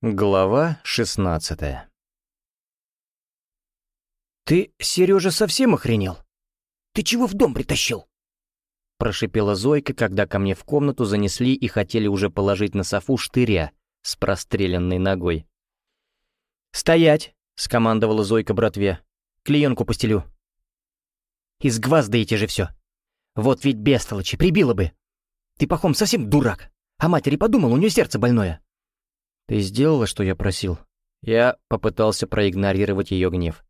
Глава шестнадцатая «Ты, Сережа, совсем охренел? Ты чего в дом притащил?» Прошипела Зойка, когда ко мне в комнату занесли и хотели уже положить на софу штыря с простреленной ногой. «Стоять!» — скомандовала Зойка братве. «Клеенку постелю». «Изгваздаете же все. Вот ведь бестолочи, прибила бы. Ты, Пахом, совсем дурак. А матери подумал, у нее сердце больное». «Ты сделала, что я просил?» Я попытался проигнорировать ее гнев.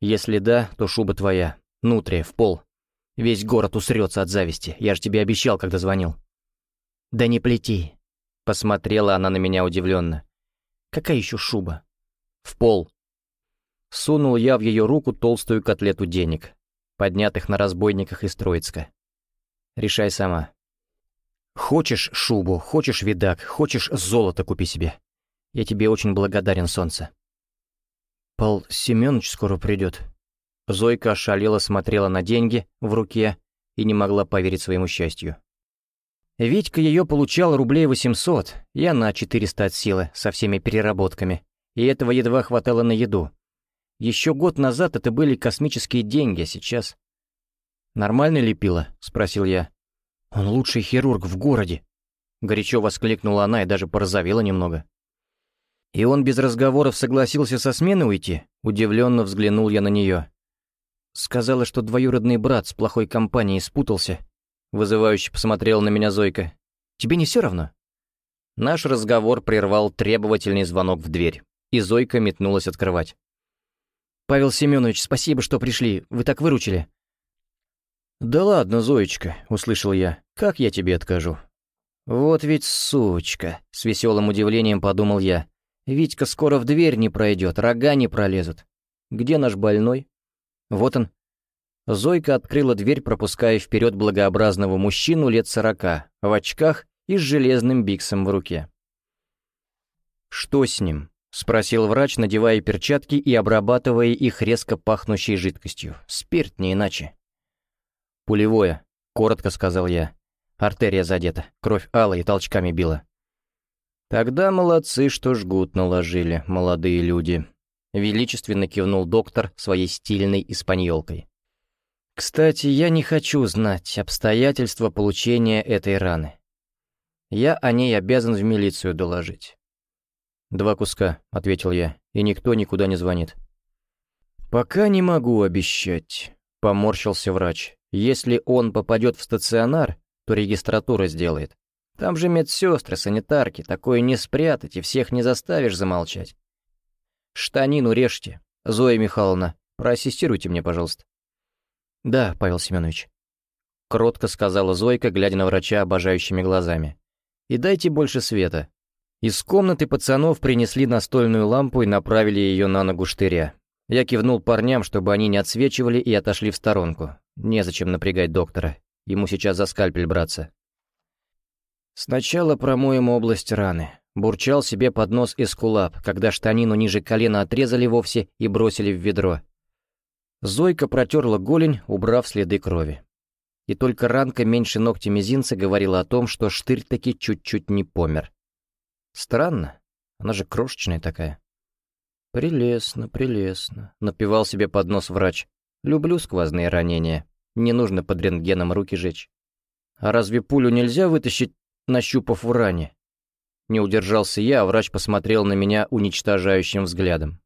«Если да, то шуба твоя. Нутрия, в пол. Весь город усрется от зависти. Я же тебе обещал, когда звонил». «Да не плети». Посмотрела она на меня удивленно. «Какая еще шуба?» «В пол». Сунул я в ее руку толстую котлету денег, поднятых на разбойниках из Троицка. «Решай сама. Хочешь шубу, хочешь видак, хочешь золото купи себе. Я тебе очень благодарен, солнце. Пал Семёныч скоро придет. Зойка ошалела смотрела на деньги в руке и не могла поверить своему счастью. Витька ее получал рублей 800, я на 400 от силы, со всеми переработками, и этого едва хватало на еду. Еще год назад это были космические деньги, а сейчас... «Нормально лепила?» — спросил я. «Он лучший хирург в городе!» Горячо воскликнула она и даже порозовела немного. «И он без разговоров согласился со смены уйти?» Удивленно взглянул я на нее. Сказала, что двоюродный брат с плохой компанией спутался. Вызывающе посмотрела на меня Зойка. «Тебе не все равно?» Наш разговор прервал требовательный звонок в дверь, и Зойка метнулась открывать. «Павел Семенович, спасибо, что пришли. Вы так выручили». «Да ладно, Зоечка», — услышал я, — «как я тебе откажу?» «Вот ведь сучка», — с веселым удивлением подумал я. «Витька скоро в дверь не пройдет, рога не пролезут. Где наш больной?» «Вот он». Зойка открыла дверь, пропуская вперед благообразного мужчину лет сорока, в очках и с железным биксом в руке. «Что с ним?» — спросил врач, надевая перчатки и обрабатывая их резко пахнущей жидкостью. «Спирт, не иначе». «Пулевое», — коротко сказал я. Артерия задета, кровь алой и толчками била. «Тогда молодцы, что жгут наложили, молодые люди», — величественно кивнул доктор своей стильной испаньолкой. «Кстати, я не хочу знать обстоятельства получения этой раны. Я о ней обязан в милицию доложить». «Два куска», — ответил я, — «и никто никуда не звонит». «Пока не могу обещать», — поморщился врач. Если он попадет в стационар, то регистратура сделает. Там же медсестры, санитарки, такое не спрятать и всех не заставишь замолчать. Штанину режьте. Зоя Михайловна, проассистируйте мне, пожалуйста. Да, Павел Семенович. Кротко сказала Зойка, глядя на врача обожающими глазами. И дайте больше света. Из комнаты пацанов принесли настольную лампу и направили ее на ногу штыря. Я кивнул парням, чтобы они не отсвечивали и отошли в сторонку. Незачем напрягать доктора. Ему сейчас за скальпель браться. Сначала промоем область раны. Бурчал себе под нос эскулап, когда штанину ниже колена отрезали вовсе и бросили в ведро. Зойка протерла голень, убрав следы крови. И только ранка меньше ногтя мизинца говорила о том, что штырь таки чуть-чуть не помер. Странно, она же крошечная такая. «Прелестно, прелестно», — напевал себе под нос врач. Люблю сквозные ранения. Не нужно под рентгеном руки жечь. А разве пулю нельзя вытащить, нащупав в ране? Не удержался я, а врач посмотрел на меня уничтожающим взглядом.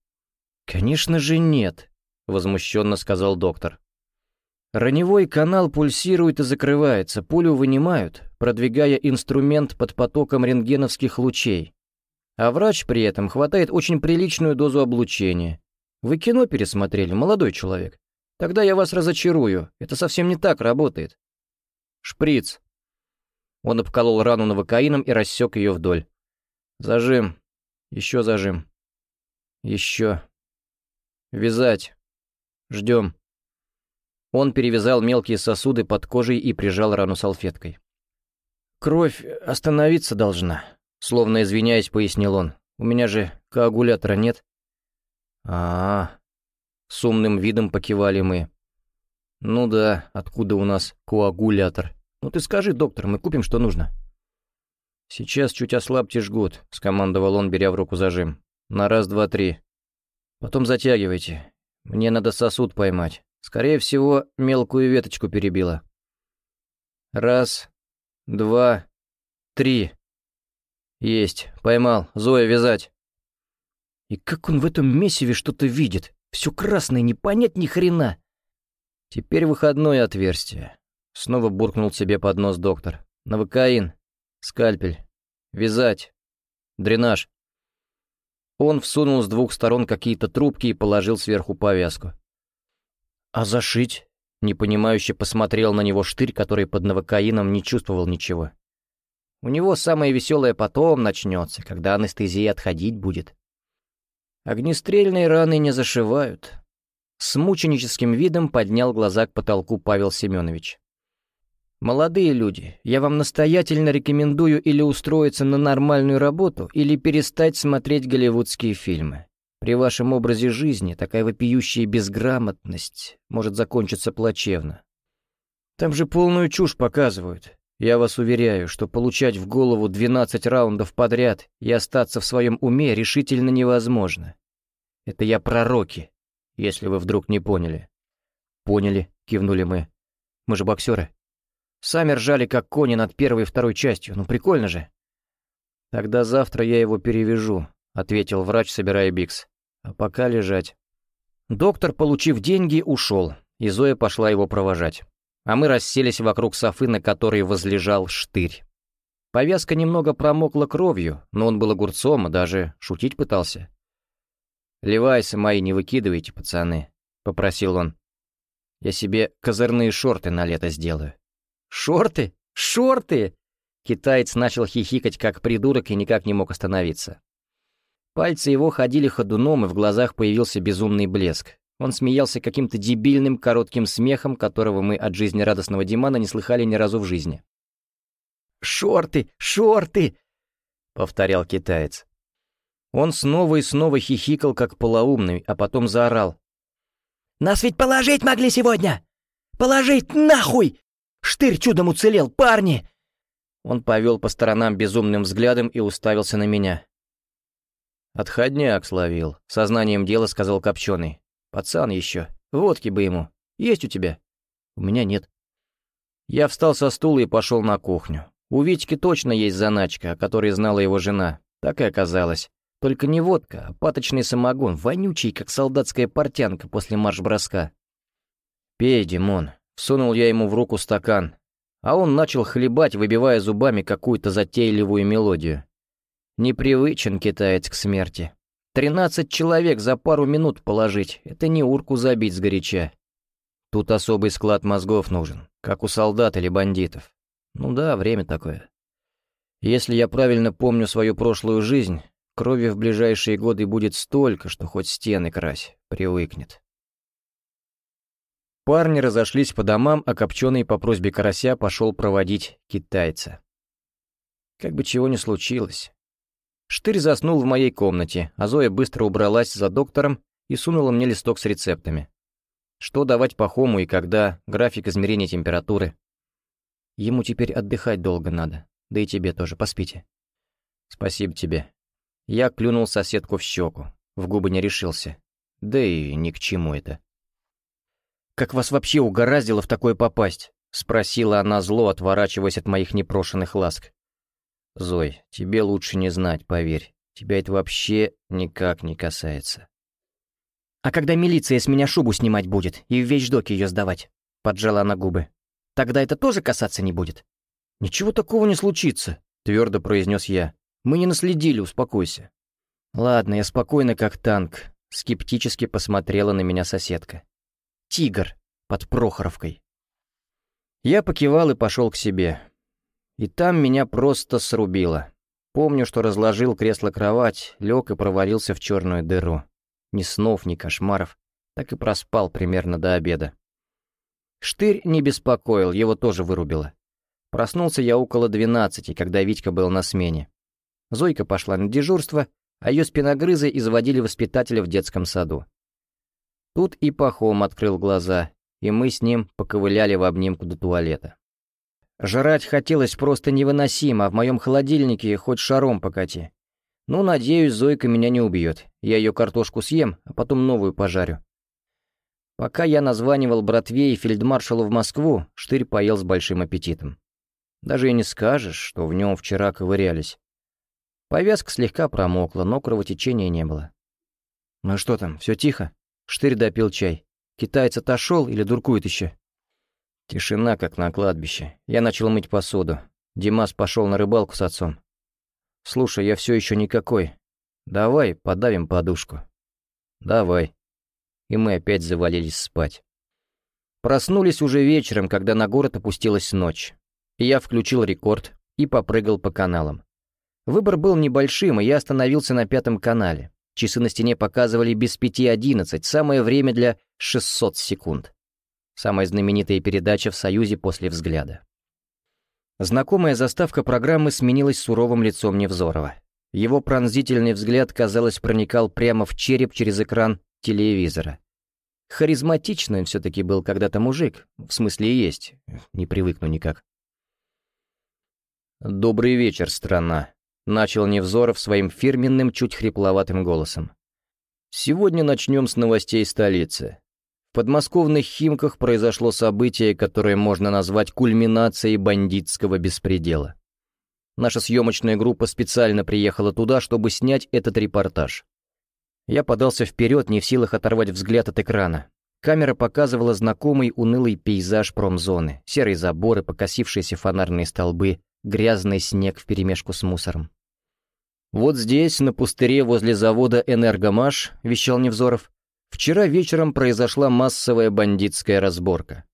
«Конечно же нет», — возмущенно сказал доктор. Раневой канал пульсирует и закрывается, пулю вынимают, продвигая инструмент под потоком рентгеновских лучей. А врач при этом хватает очень приличную дозу облучения. Вы кино пересмотрели, молодой человек? Тогда я вас разочарую. Это совсем не так работает. Шприц. Он обколол рану новокаином и рассек ее вдоль. Зажим. Еще зажим. Еще. Вязать. Ждем. Он перевязал мелкие сосуды под кожей и прижал рану салфеткой. «Кровь остановиться должна», — словно извиняясь, пояснил он. «У меня же коагулятора нет». «А-а-а», с умным видом покивали мы. «Ну да, откуда у нас коагулятор? Ну ты скажи, доктор, мы купим, что нужно». «Сейчас чуть ослабьте жгут», — скомандовал он, беря в руку зажим. «На раз, два, три. Потом затягивайте. Мне надо сосуд поймать. Скорее всего, мелкую веточку перебило. Раз, два, три. Есть, поймал. Зоя, вязать. И как он в этом месиве что-то видит? Все красное, не понять ни хрена. Теперь выходное отверстие. Снова буркнул себе под нос доктор. Навокаин. Скальпель. Вязать. Дренаж. Он всунул с двух сторон какие-то трубки и положил сверху повязку. «А зашить?» Непонимающе посмотрел на него штырь, который под новокаином не чувствовал ничего. У него самое веселое потом начнется, когда анестезия отходить будет. Огнестрельные раны не зашивают. С мученическим видом поднял глаза к потолку Павел Семенович. «Молодые люди, я вам настоятельно рекомендую или устроиться на нормальную работу, или перестать смотреть голливудские фильмы. При вашем образе жизни такая вопиющая безграмотность может закончиться плачевно. Там же полную чушь показывают. Я вас уверяю, что получать в голову 12 раундов подряд и остаться в своем уме решительно невозможно. Это я пророки, если вы вдруг не поняли». «Поняли», — кивнули мы. «Мы же боксеры». Сами ржали, как кони над первой и второй частью. Ну, прикольно же. «Тогда завтра я его перевяжу», — ответил врач, собирая бикс. «А пока лежать». Доктор, получив деньги, ушел, и Зоя пошла его провожать. А мы расселись вокруг софы, на которой возлежал штырь. Повязка немного промокла кровью, но он был огурцом и даже шутить пытался. «Левайсы мои не выкидывайте, пацаны», — попросил он. «Я себе козырные шорты на лето сделаю». «Шорты? Шорты!» Китаец начал хихикать, как придурок, и никак не мог остановиться. Пальцы его ходили ходуном, и в глазах появился безумный блеск. Он смеялся каким-то дебильным коротким смехом, которого мы от жизнерадостного Димана не слыхали ни разу в жизни. «Шорты! Шорты!» — повторял китаец. Он снова и снова хихикал, как полоумный, а потом заорал. «Нас ведь положить могли сегодня! Положить нахуй! Штырь чудом уцелел, парни!» Он повел по сторонам безумным взглядом и уставился на меня. «Отходняк словил», — сознанием дела сказал Копченый. «Пацан еще. Водки бы ему. Есть у тебя?» «У меня нет». Я встал со стула и пошел на кухню. У Витьки точно есть заначка, о которой знала его жена. Так и оказалось. Только не водка, а паточный самогон, вонючий, как солдатская портянка после марш-броска. «Пей, Димон», Сунул я ему в руку стакан, а он начал хлебать, выбивая зубами какую-то затейливую мелодию. Непривычен китаец к смерти. Тринадцать человек за пару минут положить — это не урку забить сгоряча. Тут особый склад мозгов нужен, как у солдат или бандитов. Ну да, время такое. Если я правильно помню свою прошлую жизнь, крови в ближайшие годы будет столько, что хоть стены крась, привыкнет. Парни разошлись по домам, а Копченый по просьбе Карася пошел проводить китайца. Как бы чего ни случилось. Штырь заснул в моей комнате, а Зоя быстро убралась за доктором и сунула мне листок с рецептами. Что давать Пахому и когда, график измерения температуры. Ему теперь отдыхать долго надо, да и тебе тоже, поспите. Спасибо тебе. Я клюнул соседку в щеку, в губы не решился. Да и ни к чему это. «Как вас вообще угораздило в такое попасть?» — спросила она зло, отворачиваясь от моих непрошенных ласк. «Зой, тебе лучше не знать, поверь. Тебя это вообще никак не касается». «А когда милиция с меня шубу снимать будет и в вещдоке ее сдавать?» — поджала она губы. «Тогда это тоже касаться не будет?» «Ничего такого не случится», — твердо произнес я. «Мы не наследили, успокойся». «Ладно, я спокойно, как танк», — скептически посмотрела на меня соседка. «Тигр» под Прохоровкой. Я покивал и пошел к себе. И там меня просто срубило. Помню, что разложил кресло-кровать, лег и провалился в черную дыру. Ни снов, ни кошмаров. Так и проспал примерно до обеда. Штырь не беспокоил, его тоже вырубило. Проснулся я около двенадцати, когда Витька был на смене. Зойка пошла на дежурство, а ее спиногрызы изводили воспитателя в детском саду. Тут и Пахом открыл глаза, и мы с ним поковыляли в обнимку до туалета. Жрать хотелось просто невыносимо, а в моем холодильнике хоть шаром покати. Ну, надеюсь, Зойка меня не убьет. Я ее картошку съем, а потом новую пожарю. Пока я названивал братве и фельдмаршалу в Москву, Штырь поел с большим аппетитом. Даже и не скажешь, что в нем вчера ковырялись. Повязка слегка промокла, но кровотечения не было. «Ну что там, все тихо?» Штырь допил чай. «Китаец отошел или дуркует еще?» Тишина, как на кладбище. Я начал мыть посуду. Димас пошел на рыбалку с отцом. «Слушай, я все еще никакой. Давай подавим подушку». «Давай». И мы опять завалились спать. Проснулись уже вечером, когда на город опустилась ночь. Я включил рекорд и попрыгал по каналам. Выбор был небольшим, и я остановился на пятом канале. Часы на стене показывали без пяти одиннадцать, самое время для 600 секунд. Самая знаменитая передача в Союзе после взгляда. Знакомая заставка программы сменилась суровым лицом Невзорова. Его пронзительный взгляд, казалось, проникал прямо в череп через экран телевизора. Харизматичный все-таки был когда-то мужик, в смысле есть, не привыкну никак. «Добрый вечер, страна», — начал Невзоров своим фирменным, чуть хрипловатым голосом. «Сегодня начнем с новостей столицы. В подмосковных Химках произошло событие, которое можно назвать кульминацией бандитского беспредела. Наша съемочная группа специально приехала туда, чтобы снять этот репортаж. Я подался вперед, не в силах оторвать взгляд от экрана. Камера показывала знакомый унылый пейзаж промзоны, серые заборы, покосившиеся фонарные столбы, грязный снег вперемешку с мусором. «Вот здесь, на пустыре возле завода «Энергомаш», — вещал Невзоров, Вчера вечером произошла массовая бандитская разборка.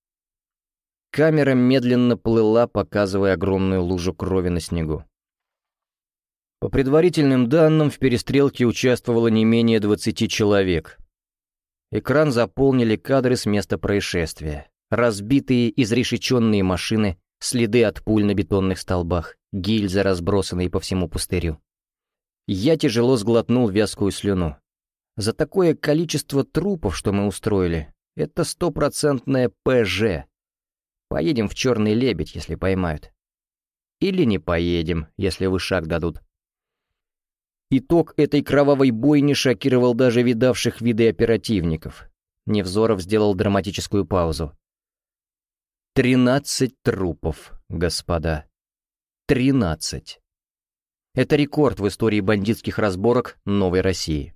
Камера медленно плыла, показывая огромную лужу крови на снегу. По предварительным данным, в перестрелке участвовало не менее 20 человек. Экран заполнили кадры с места происшествия. Разбитые, изрешеченные машины, следы от пуль на бетонных столбах, гильзы, разбросанные по всему пустырю. Я тяжело сглотнул вязкую слюну. За такое количество трупов, что мы устроили, это стопроцентное ПЖ. Поедем в Черный Лебедь, если поймают. Или не поедем, если вы шаг дадут. Итог этой кровавой бойни шокировал даже видавших виды оперативников. Невзоров сделал драматическую паузу. «Тринадцать трупов, господа. Тринадцать. Это рекорд в истории бандитских разборок Новой России.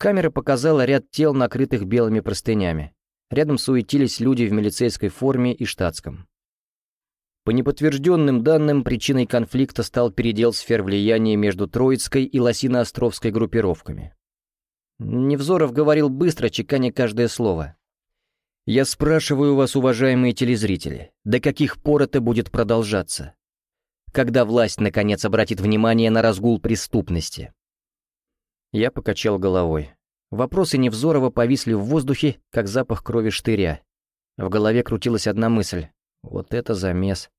Камера показала ряд тел, накрытых белыми простынями. Рядом суетились люди в милицейской форме и штатском. По неподтвержденным данным, причиной конфликта стал передел сфер влияния между Троицкой и Лосино-Островской группировками. Невзоров говорил быстро, чеканя каждое слово. «Я спрашиваю вас, уважаемые телезрители, до каких пор это будет продолжаться? Когда власть, наконец, обратит внимание на разгул преступности?» Я покачал головой. Вопросы Невзорова повисли в воздухе, как запах крови штыря. В голове крутилась одна мысль. Вот это замес.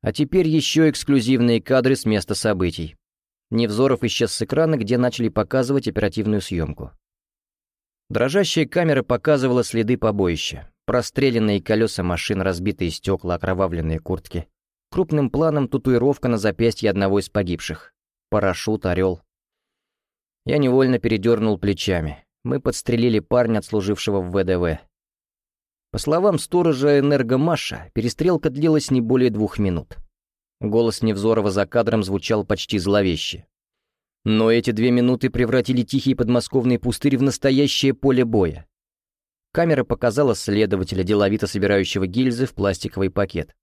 А теперь еще эксклюзивные кадры с места событий. Невзоров исчез с экрана, где начали показывать оперативную съемку. Дрожащая камера показывала следы побоища. Простреленные колеса машин, разбитые стекла, окровавленные куртки. Крупным планом татуировка на запястье одного из погибших. Парашют, орел. Я невольно передернул плечами. Мы подстрелили парня, отслужившего в ВДВ. По словам сторожа энергомаша, перестрелка длилась не более двух минут. Голос Невзорова за кадром звучал почти зловеще. Но эти две минуты превратили тихий подмосковный пустырь в настоящее поле боя. Камера показала следователя, деловито собирающего гильзы в пластиковый пакет.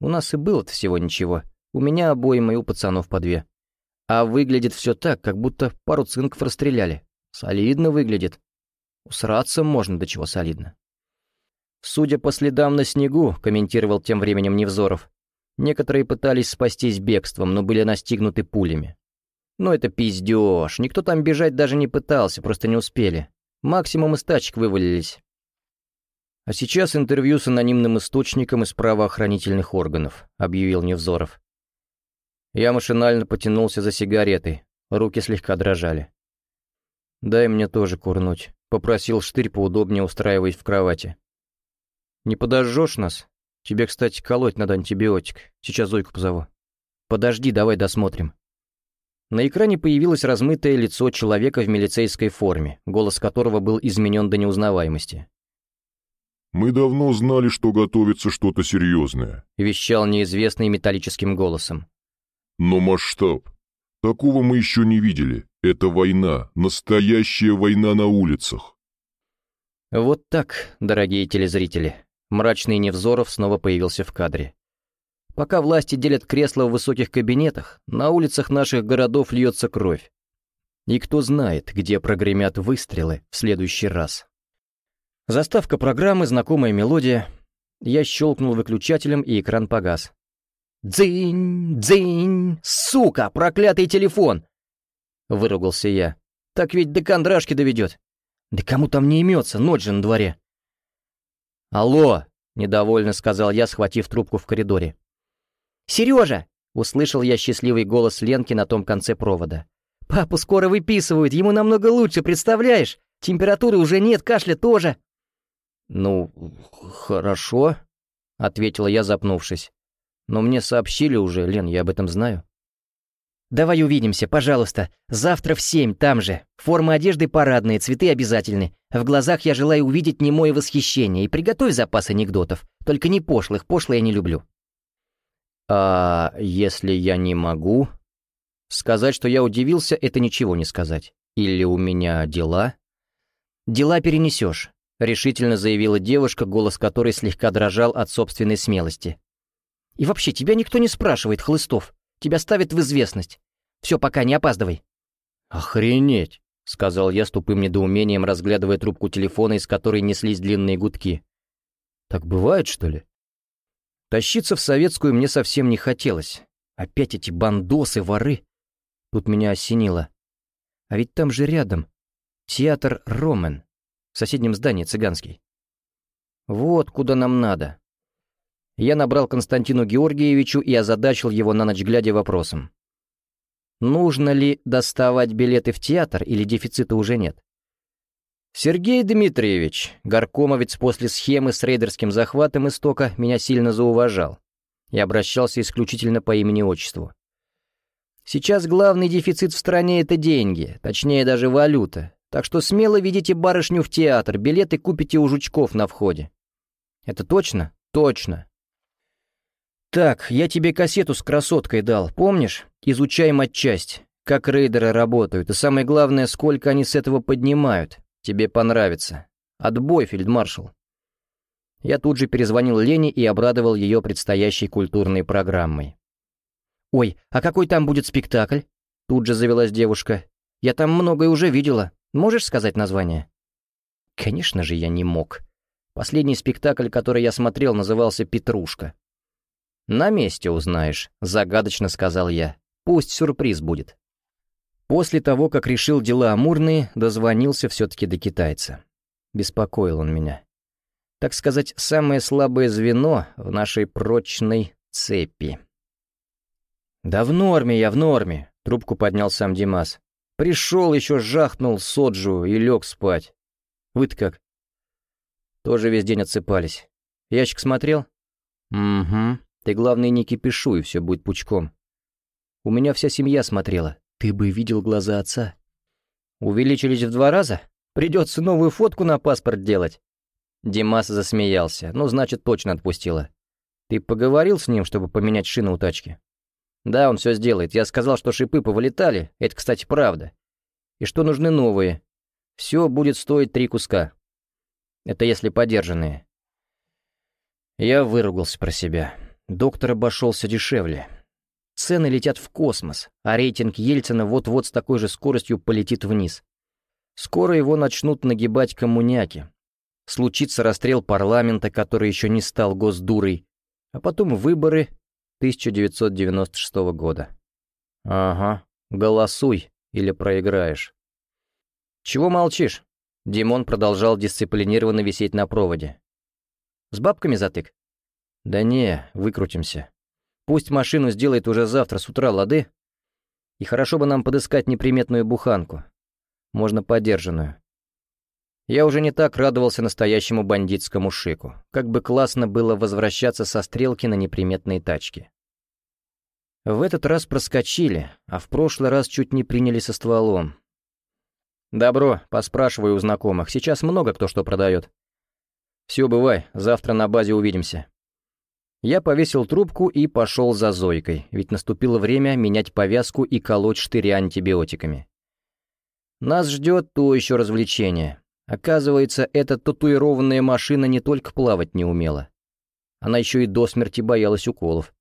У нас и было-то всего ничего. У меня обоим и у пацанов по две. А выглядит все так, как будто пару цинков расстреляли. Солидно выглядит. Усраться можно, до чего солидно. Судя по следам на снегу, комментировал тем временем Невзоров, некоторые пытались спастись бегством, но были настигнуты пулями. Но это пиздеж, никто там бежать даже не пытался, просто не успели. Максимум из тачек вывалились. А сейчас интервью с анонимным источником из правоохранительных органов, объявил Невзоров. Я машинально потянулся за сигаретой, руки слегка дрожали. «Дай мне тоже курнуть», — попросил штырь, поудобнее устраиваясь в кровати. «Не подожжешь нас?» Тебе, кстати, колоть надо антибиотик. Сейчас Зойку позову. Подожди, давай досмотрим. На экране появилось размытое лицо человека в милицейской форме, голос которого был изменен до неузнаваемости. «Мы давно знали, что готовится что-то серьезное», — вещал неизвестный металлическим голосом. «Но масштаб. Такого мы еще не видели. Это война, настоящая война на улицах». Вот так, дорогие телезрители. Мрачный Невзоров снова появился в кадре. Пока власти делят кресла в высоких кабинетах, на улицах наших городов льется кровь. И кто знает, где прогремят выстрелы в следующий раз. Заставка программы, знакомая мелодия. Я щелкнул выключателем, и экран погас. «Дзынь! Дзынь! Сука! Проклятый телефон!» Выругался я. «Так ведь до кондрашки доведет!» «Да кому там не имется, ночь же на дворе!» «Алло!» — недовольно сказал я, схватив трубку в коридоре. «Сережа!» — услышал я счастливый голос Ленки на том конце провода. «Папу скоро выписывают, ему намного лучше, представляешь? Температуры уже нет, кашля тоже». «Ну, хорошо», — ответила я, запнувшись. «Но мне сообщили уже, Лен, я об этом знаю». «Давай увидимся, пожалуйста. Завтра в семь, там же. Форма одежды парадные, цветы обязательны. В глазах я желаю увидеть немое восхищение. И приготовь запас анекдотов. Только не пошлых, пошлые я не люблю». «А если я не могу?» «Сказать, что я удивился, это ничего не сказать. Или у меня дела?» «Дела перенесешь», — решительно заявила девушка, голос которой слегка дрожал от собственной смелости. «И вообще, тебя никто не спрашивает, Хлыстов. Тебя ставят в известность. Все, пока не опаздывай». «Охренеть!» — сказал я с тупым недоумением, разглядывая трубку телефона, из которой неслись длинные гудки. «Так бывает, что ли?» Тащиться в советскую мне совсем не хотелось. Опять эти бандосы, воры. Тут меня осенило. А ведь там же рядом. Театр Ромен. В соседнем здании цыганский. Вот куда нам надо. Я набрал Константину Георгиевичу и озадачил его на ночь глядя вопросом. Нужно ли доставать билеты в театр или дефицита уже нет? Сергей Дмитриевич, горкомовец после схемы с рейдерским захватом истока, меня сильно зауважал и обращался исключительно по имени-отчеству. Сейчас главный дефицит в стране — это деньги, точнее даже валюта, так что смело ведите барышню в театр, билеты купите у жучков на входе. Это точно? Точно. Так, я тебе кассету с красоткой дал, помнишь? Изучай матчасть, как рейдеры работают, и самое главное, сколько они с этого поднимают. Тебе понравится. Отбой, фельдмаршал. Я тут же перезвонил Лене и обрадовал ее предстоящей культурной программой. «Ой, а какой там будет спектакль?» Тут же завелась девушка. «Я там многое уже видела. Можешь сказать название?» Конечно же, я не мог. Последний спектакль, который я смотрел, назывался «Петрушка». «На месте узнаешь», — загадочно сказал я. «Пусть сюрприз будет». После того, как решил дела амурные, дозвонился все-таки до китайца. Беспокоил он меня. Так сказать, самое слабое звено в нашей прочной цепи. «Да в норме я, в норме», — трубку поднял сам Димас. «Пришел, еще жахнул соджу и лег спать. Вы-то как?» Тоже весь день отсыпались. Ящик смотрел? «Угу. Ты, главное, не кипишуй, все будет пучком. У меня вся семья смотрела. Ты бы видел глаза отца. Увеличились в два раза? Придется новую фотку на паспорт делать. Димас засмеялся. Ну, значит, точно отпустила. Ты поговорил с ним, чтобы поменять шины у тачки? Да, он все сделает. Я сказал, что шипы повылетали. Это, кстати, правда. И что нужны новые. Все будет стоить три куска. Это если подержанные. Я выругался про себя. Доктор обошелся дешевле. Цены летят в космос, а рейтинг Ельцина вот-вот с такой же скоростью полетит вниз. Скоро его начнут нагибать коммуняки. Случится расстрел парламента, который еще не стал госдурой, а потом выборы 1996 года. Ага, голосуй или проиграешь. Чего молчишь? Димон продолжал дисциплинированно висеть на проводе. С бабками затык? Да не, выкрутимся. Пусть машину сделает уже завтра с утра, лады? И хорошо бы нам подыскать неприметную буханку. Можно подержанную. Я уже не так радовался настоящему бандитскому шику. Как бы классно было возвращаться со стрелки на неприметные тачки. В этот раз проскочили, а в прошлый раз чуть не приняли со стволом. «Добро, поспрашиваю у знакомых, сейчас много кто что продает». «Все, бывай, завтра на базе увидимся». Я повесил трубку и пошел за Зойкой, ведь наступило время менять повязку и колоть штыри антибиотиками. Нас ждет то еще развлечение. Оказывается, эта татуированная машина не только плавать не умела. Она еще и до смерти боялась уколов.